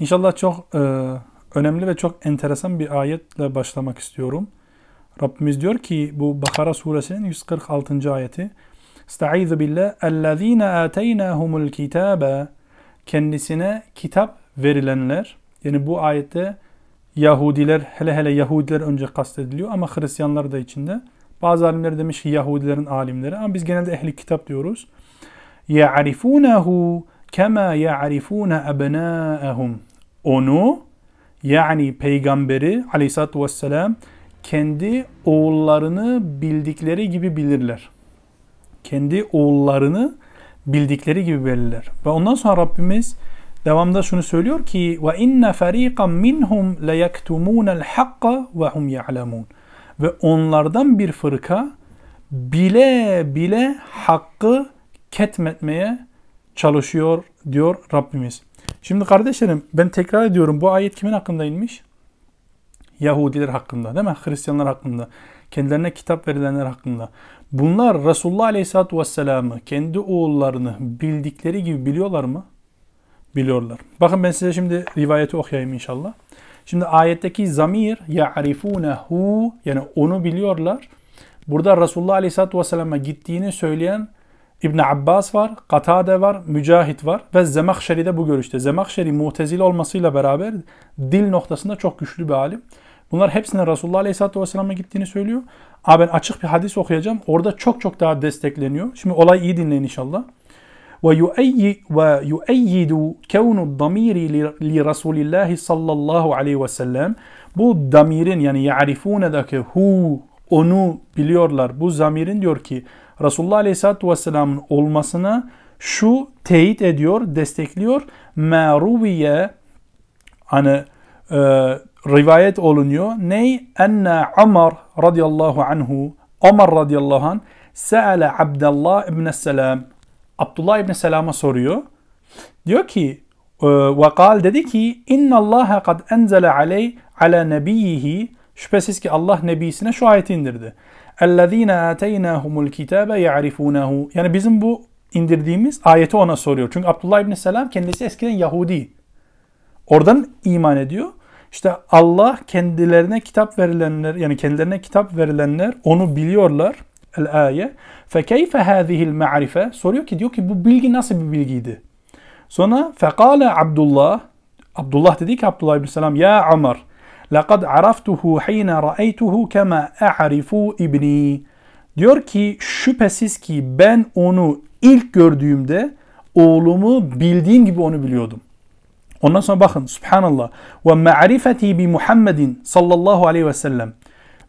İnşallah çok e, önemli ve çok enteresan bir ayetle başlamak istiyorum. Rabbimiz diyor ki bu Bakara suresinin 146. ayeti. Estaizu billah. Ellezine ateynahumul kitabe. Kendisine kitap verilenler. Yani bu ayette Yahudiler, hele hele Yahudiler önce kastediliyor ama Hristiyanlar da içinde. Bazı alimler demiş ki Yahudilerin alimleri ama biz genelde ehli kitap diyoruz. يَعْرِفُونَهُ كَمَا يَعْرِفُونَ أَبْنَاءَهُمْ onu yani peygamberi aleyhissalatü vesselam kendi oğullarını bildikleri gibi bilirler. Kendi oğullarını bildikleri gibi bilirler. Ve ondan sonra Rabbimiz devamda şunu söylüyor ki ve inne fariqan minhum la yaktumuna'l hakka ve hum ya'lemun. Ve onlardan bir fırka bile bile hakkı ketmetmeye çalışıyor diyor Rabbimiz. Şimdi kardeşlerim ben tekrar ediyorum bu ayet kimin hakkında inmiş? Yahudiler hakkında değil mi? Hristiyanlar hakkında. Kendilerine kitap verilenler hakkında. Bunlar Resulullah Aleyhisselatü Vesselam'ı kendi oğullarını bildikleri gibi biliyorlar mı? Biliyorlar. Bakın ben size şimdi rivayeti okuyayım inşallah. Şimdi ayetteki zamir ya'rifunehu yani onu biliyorlar. Burada Resulullah Aleyhisselatü Vesselam'a gittiğini söyleyen İbn Abbas var, Katade var, Mücahit var ve Zemahşeri de bu görüşte. Zemahşeri mutezili olmasıyla beraber dil noktasında çok güçlü bir alim. Bunlar hepsine Resulullah Aleyhisselatü Vesselam'a gittiğini söylüyor. Ama ben açık bir hadis okuyacağım. Orada çok çok daha destekleniyor. Şimdi olay iyi dinleyin inşallah. ويؤيد كون الضمير لرسول الله sallallahu aleyhi ve sellem bu damirin yani ya'rifune'daki hu onu biliyorlar. Bu zamirin diyor ki Resulullah Aleyhisselatü Vesselam'ın olmasına şu teyit ediyor, destekliyor. Meruviye hani e, rivayet olunuyor. Ney? Enne Ömer radıyallahu anhu Ömer radıyallahu anh Se'ale Abdullah ibn Selam Abdullah ibn Selam'a soruyor. Diyor ki e, ve kal dedi ki inna Allah kad enzele aley ala nebiyhi şüphesiz ki Allah nebisine şu ayeti indirdi. اَلَّذ۪ينَ آتَيْنَاهُمُ الْكِتَابَ يَعْرِفُونَهُ Yani bizim bu indirdiğimiz ayeti ona soruyor. Çünkü Abdullah ibn Selam kendisi eskiden Yahudi. Oradan iman ediyor. İşte Allah kendilerine kitap verilenler yani kendilerine kitap verilenler onu biliyorlar. El ayet. فَكَيْفَ هَذِهِ الْمَعْرِفَةِ Soruyor ki diyor ki bu bilgi nasıl bir bilgiydi? Sonra فَقَالَ Abdullah Abdullah dedi ki Abdullah ibn Selam Ya Ömer لَقَدْ عَرَفْتُهُ حِينَ رَأَيْتُهُ كَمَا أَعْرِفُ ibni. Diyor ki şüphesiz ki ben onu ilk gördüğümde oğlumu bildiğim gibi onu biliyordum. Ondan sonra bakın subhanallah ve ma'rifeti bi Muhammedin sallallahu aleyhi ve sellem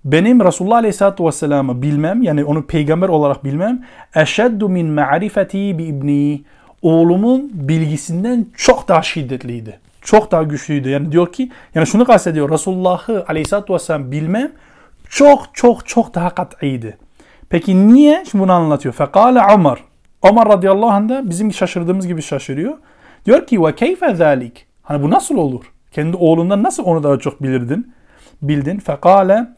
benim Resulullah Aleyhisselatü Vesselam'ı bilmem yani onu peygamber olarak bilmem eşeddu min ma'rifeti bi ibni oğlumun bilgisinden çok daha şiddetliydi çok daha güçlüydü. Yani diyor ki yani şunu kastediyor Resulullah'ı aleyhissalatü vesselam bilmem çok çok çok daha kat'iydi. Peki niye? Şimdi bunu anlatıyor. Fekale Ömer. Ömer radıyallahu anh da bizim şaşırdığımız gibi şaşırıyor. Diyor ki ve keyfe zalik. Hani bu nasıl olur? Kendi oğlundan nasıl onu daha çok bilirdin? Bildin. Fekale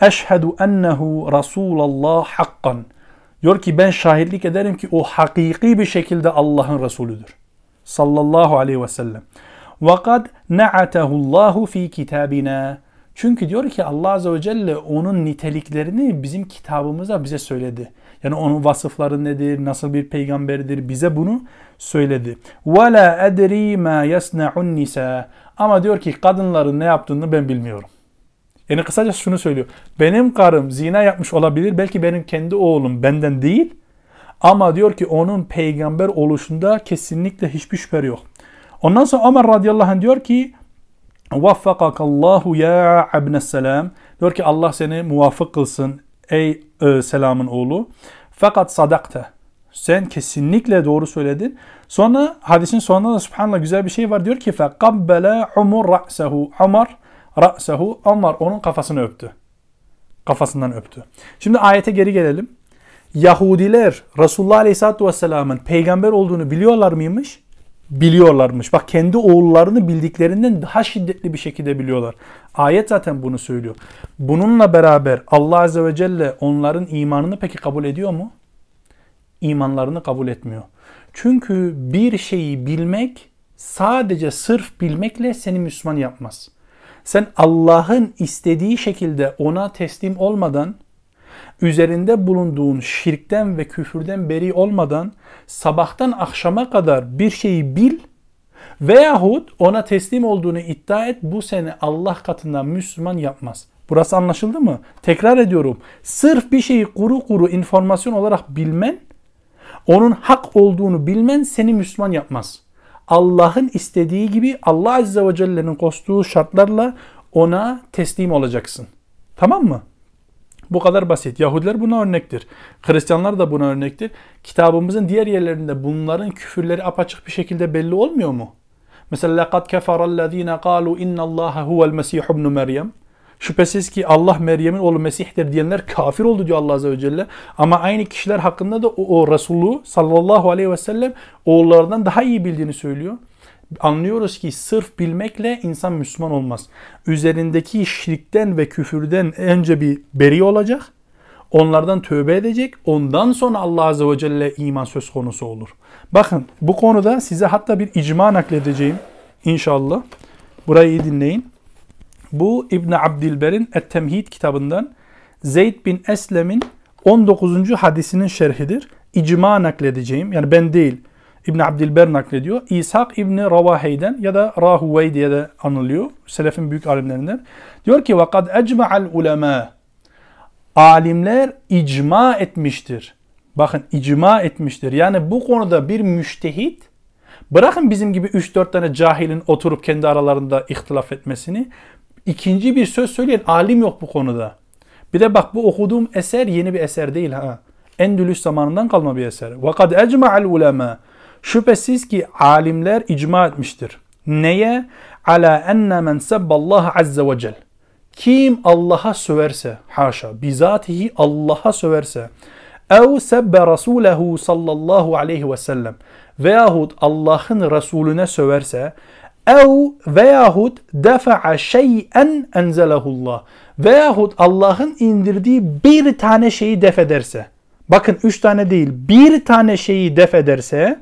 eşhedü ennehu Resulallah hakkan. Diyor ki ben şahitlik ederim ki o hakiki bir şekilde Allah'ın Resulüdür. Sallallahu aleyhi ve sellem. وَقَدْ نَعَتَهُ اللّٰهُ ف۪ي kitabina. Çünkü diyor ki Allah Azze ve Celle onun niteliklerini bizim kitabımıza bize söyledi. Yani onun vasıfları nedir, nasıl bir peygamberdir bize bunu söyledi. وَلَا اَدْرِي مَا يَسْنَعُ النِّسَى Ama diyor ki kadınların ne yaptığını ben bilmiyorum. Yani kısaca şunu söylüyor. Benim karım zina yapmış olabilir. Belki benim kendi oğlum benden değil. Ama diyor ki onun peygamber oluşunda kesinlikle hiçbir şüphe yok. Ondan sonra Ömer radıyallahu anh diyor ki Vaffakakallahu ya abnes selam. Diyor ki Allah seni muvaffak kılsın ey e, selamın oğlu. Fakat sadakta. Sen kesinlikle doğru söyledin. Sonra hadisin sonunda da subhanallah güzel bir şey var. Diyor ki fekabbele umur ra'sehu. Umar ra'sehu. Umar onun kafasını öptü. Kafasından öptü. Şimdi ayete geri gelelim. Yahudiler Resulullah Aleyhisselatü Vesselam'ın peygamber olduğunu biliyorlar mıymış? Biliyorlarmış. Bak kendi oğullarını bildiklerinden daha şiddetli bir şekilde biliyorlar. Ayet zaten bunu söylüyor. Bununla beraber Allah Azze ve Celle onların imanını peki kabul ediyor mu? İmanlarını kabul etmiyor. Çünkü bir şeyi bilmek sadece sırf bilmekle seni Müslüman yapmaz. Sen Allah'ın istediği şekilde ona teslim olmadan, üzerinde bulunduğun şirkten ve küfürden beri olmadan sabahtan akşama kadar bir şeyi bil veyahut ona teslim olduğunu iddia et bu seni Allah katından Müslüman yapmaz. Burası anlaşıldı mı? Tekrar ediyorum. Sırf bir şeyi kuru kuru informasyon olarak bilmen, onun hak olduğunu bilmen seni Müslüman yapmaz. Allah'ın istediği gibi Allah Azze ve Celle'nin koştuğu şartlarla ona teslim olacaksın. Tamam mı? Bu kadar basit. Yahudiler buna örnektir. Hristiyanlar da buna örnektir. Kitabımızın diğer yerlerinde bunların küfürleri apaçık bir şekilde belli olmuyor mu? Mesela لَقَدْ كَفَرَ الَّذ۪ينَ قَالُوا اِنَّ اللّٰهَ هُوَ الْمَسِيحُ ابْنُ Meryem. Şüphesiz ki Allah Meryem'in oğlu Mesih'tir diyenler kafir oldu diyor Allah Azze ve Celle. Ama aynı kişiler hakkında da o, o Resulü sallallahu aleyhi ve sellem oğullarından daha iyi bildiğini söylüyor. Anlıyoruz ki sırf bilmekle insan Müslüman olmaz. Üzerindeki şirkten ve küfürden önce bir beri olacak. Onlardan tövbe edecek. Ondan sonra Allah Azze ve Celle iman söz konusu olur. Bakın bu konuda size hatta bir icma nakledeceğim inşallah. Burayı iyi dinleyin. Bu İbn Abdilber'in Et-Temhid kitabından Zeyd bin Eslem'in 19. hadisinin şerhidir. İcma nakledeceğim. Yani ben değil. İbn Abdilber naklediyor. İshak İbni Ravahey'den ya da Rahuvey diye de anılıyor. Selefin büyük alimlerinden. Diyor ki وَقَدْ اَجْمَعَ الْعُلَمَا Alimler icma etmiştir. Bakın icma etmiştir. Yani bu konuda bir müştehit bırakın bizim gibi 3-4 tane cahilin oturup kendi aralarında ihtilaf etmesini. ikinci bir söz söyleyen alim yok bu konuda. Bir de bak bu okuduğum eser yeni bir eser değil ha. Endülüs zamanından kalma bir eser. وَقَدْ اَجْمَعَ الْعُلَمَا Şüphesiz ki alimler icma etmiştir. Neye? Ala enne men sebballah azze ve cel. Kim Allah'a söverse, haşa, bizatihi Allah'a söverse, ev sebbe rasulehu sallallahu aleyhi ve sellem veyahut Allah'ın Resulüne söverse, ev veyahut defa'a şey'en enzelehullah veyahut Allah'ın indirdiği bir tane şeyi def ederse, bakın üç tane değil, bir tane şeyi def ederse,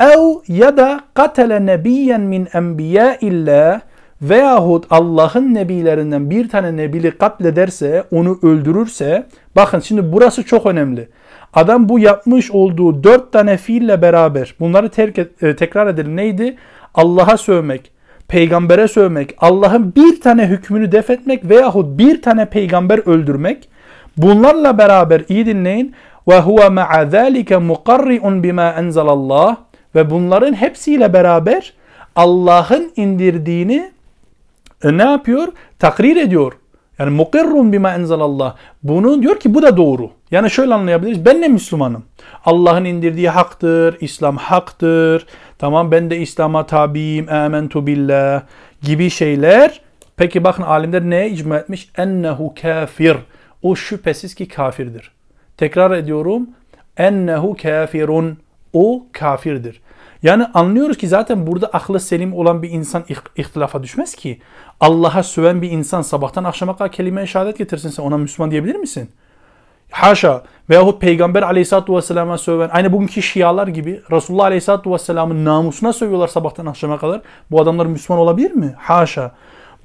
Ev ya da katele nebiyen min enbiyaillah veyahut Allah'ın nebilerinden bir tane nebili katlederse, onu öldürürse, bakın şimdi burası çok önemli. Adam bu yapmış olduğu dört tane fiille beraber, bunları terk et, e, tekrar edelim neydi? Allah'a sövmek, peygambere sövmek, Allah'ın bir tane hükmünü def etmek veyahut bir tane peygamber öldürmek. Bunlarla beraber iyi dinleyin. Ve huve ma'a zalike muqarri'un bima enzelallah ve bunların hepsiyle beraber Allah'ın indirdiğini e, ne yapıyor? Takrir ediyor. Yani mukirrun bima enzelallah. Bunu diyor ki bu da doğru. Yani şöyle anlayabiliriz. Ben de Müslümanım. Allah'ın indirdiği haktır. İslam haktır. Tamam ben de İslam'a tabiyim. Amentu billah gibi şeyler. Peki bakın alimler neye icma etmiş? Ennehu kafir. O şüphesiz ki kafirdir. Tekrar ediyorum. Ennehu kafirun. O kafirdir. Yani anlıyoruz ki zaten burada aklı selim olan bir insan ihtilafa düşmez ki. Allah'a söven bir insan sabahtan akşama kadar kelime-i şehadet getirsin sen ona Müslüman diyebilir misin? Haşa veyahut Peygamber aleyhissalatü vesselam'a söven aynı bugünkü şialar gibi Resulullah aleyhissalatü vesselamın namusuna sövüyorlar sabahtan akşama kadar. Bu adamlar Müslüman olabilir mi? Haşa.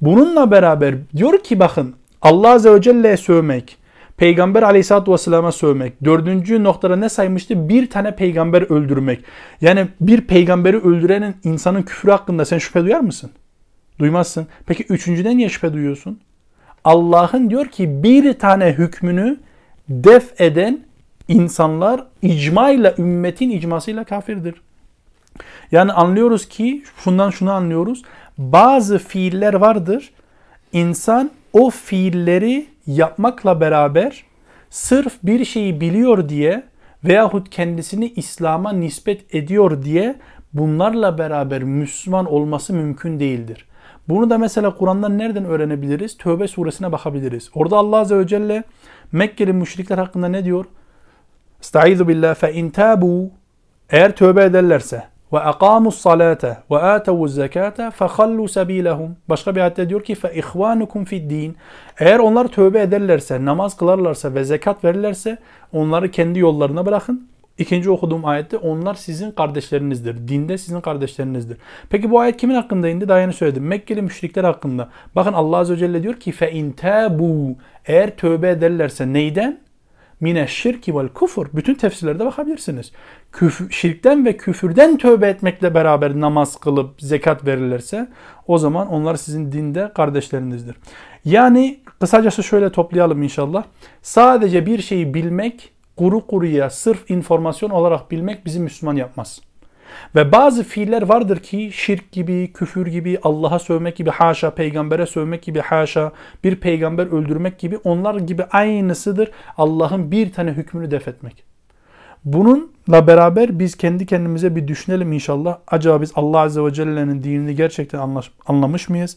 Bununla beraber diyor ki bakın Allah Azze ve Celle'ye sövmek, Peygamber aleyhissalatü vesselam'a sövmek. Dördüncü noktada ne saymıştı? Bir tane peygamber öldürmek. Yani bir peygamberi öldürenin insanın küfrü hakkında sen şüphe duyar mısın? Duymazsın. Peki üçüncüden niye şüphe duyuyorsun? Allah'ın diyor ki bir tane hükmünü def eden insanlar icmayla, ümmetin icmasıyla kafirdir. Yani anlıyoruz ki, şundan şunu anlıyoruz. Bazı fiiller vardır. İnsan o fiilleri yapmakla beraber sırf bir şeyi biliyor diye veyahut kendisini İslam'a nispet ediyor diye bunlarla beraber Müslüman olması mümkün değildir. Bunu da mesela Kur'an'dan nereden öğrenebiliriz? Tövbe suresine bakabiliriz. Orada Allah Azze ve Celle Mekkeli müşrikler hakkında ne diyor? Estaizu billah fe in tabu eğer tövbe ederlerse ve aqamus salate ve atavuz zekate fehallu sebilehum. Başka bir ayette diyor ki fe ihvanukum fid din. Eğer onlar tövbe ederlerse, namaz kılarlarsa ve zekat verirlerse onları kendi yollarına bırakın. İkinci okuduğum ayette onlar sizin kardeşlerinizdir. Dinde sizin kardeşlerinizdir. Peki bu ayet kimin hakkında indi? Daha yeni söyledim. Mekkeli müşrikler hakkında. Bakın Allah Azze ve Celle diyor ki fe in tabu eğer tövbe ederlerse neyden? Mine şirki vel kufur. Bütün tefsirlerde bakabilirsiniz. Küf, şirkten ve küfürden tövbe etmekle beraber namaz kılıp zekat verirlerse o zaman onlar sizin dinde kardeşlerinizdir. Yani kısacası şöyle toplayalım inşallah. Sadece bir şeyi bilmek, kuru kuruya sırf informasyon olarak bilmek bizi Müslüman yapmaz. Ve bazı fiiller vardır ki şirk gibi, küfür gibi, Allah'a sövmek gibi haşa, peygambere sövmek gibi haşa, bir peygamber öldürmek gibi onlar gibi aynısıdır Allah'ın bir tane hükmünü defetmek. Bununla beraber biz kendi kendimize bir düşünelim inşallah. Acaba biz Allah Azze ve Celle'nin dinini gerçekten anlamış mıyız?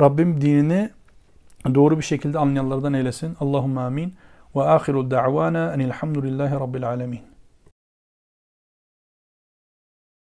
Rabbim dinini doğru bir şekilde anlayanlardan eylesin. Allahümme amin. Ve ahiru da'vana enilhamdülillahi rabbil alemin.